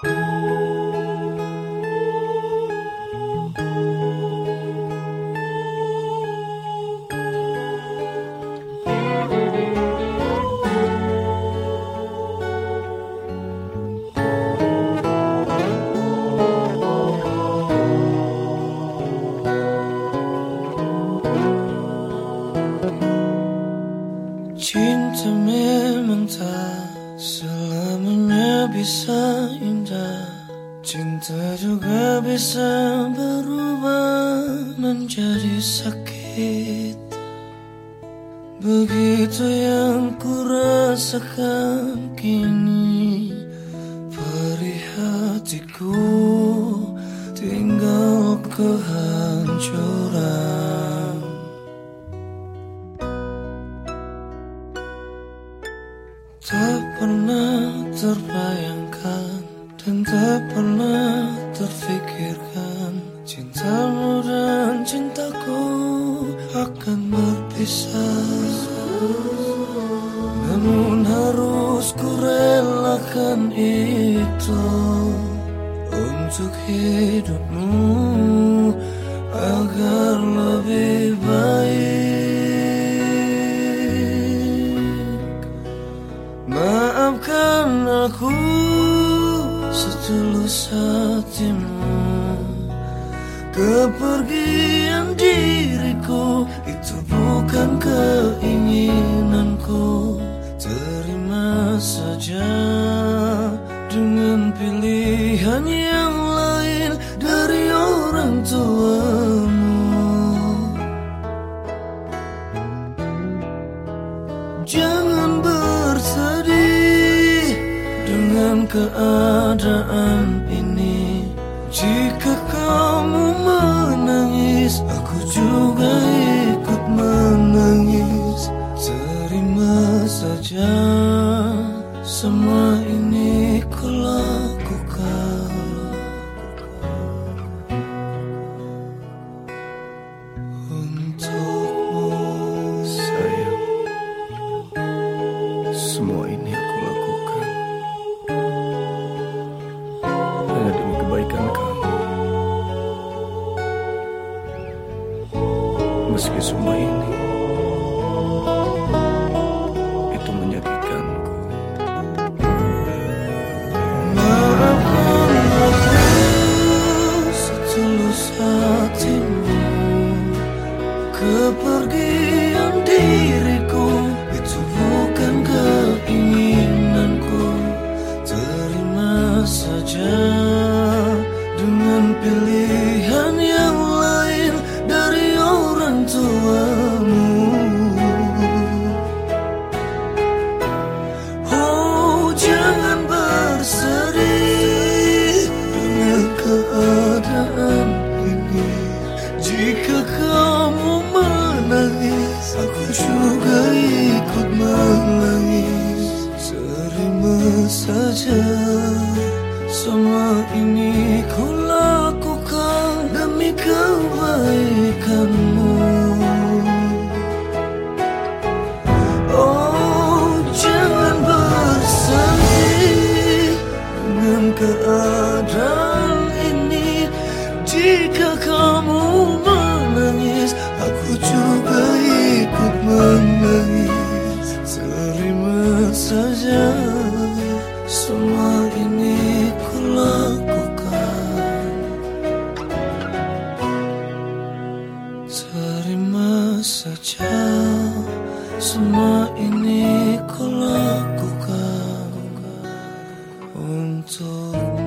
Cinta memang tak selamanya bisa indah. Cinta juga bisa berubah menjadi sakit. Begitu yang ku rasakan kini Perih hatiku tinggal kehancuran terbayangkan dan tak pernah terfikirkan. Cintamu dan cintaku akan berpisah. Namun harus ku relakan itu Untuk hidupmu agar lebih baik hatimu Kepergian diriku itu bukan keinginanku. Terima saja keadaan ini. Jika kamu menangis, aku juga ikut menangis. Terima saja semua Meski semua ini itu menyakitkanku. Maafkan setulus hatimu Kepergian diriku itu bukan keinginanku Terima saja dengan pilihan ku lakukan demi kebaikanmu. Oh jangan bersedih dengan keadaan ini. Jika kamu menangis aku juga ikut menangis. Terima saja semua ini Terima saja. Semua ini ku lakukan untukmu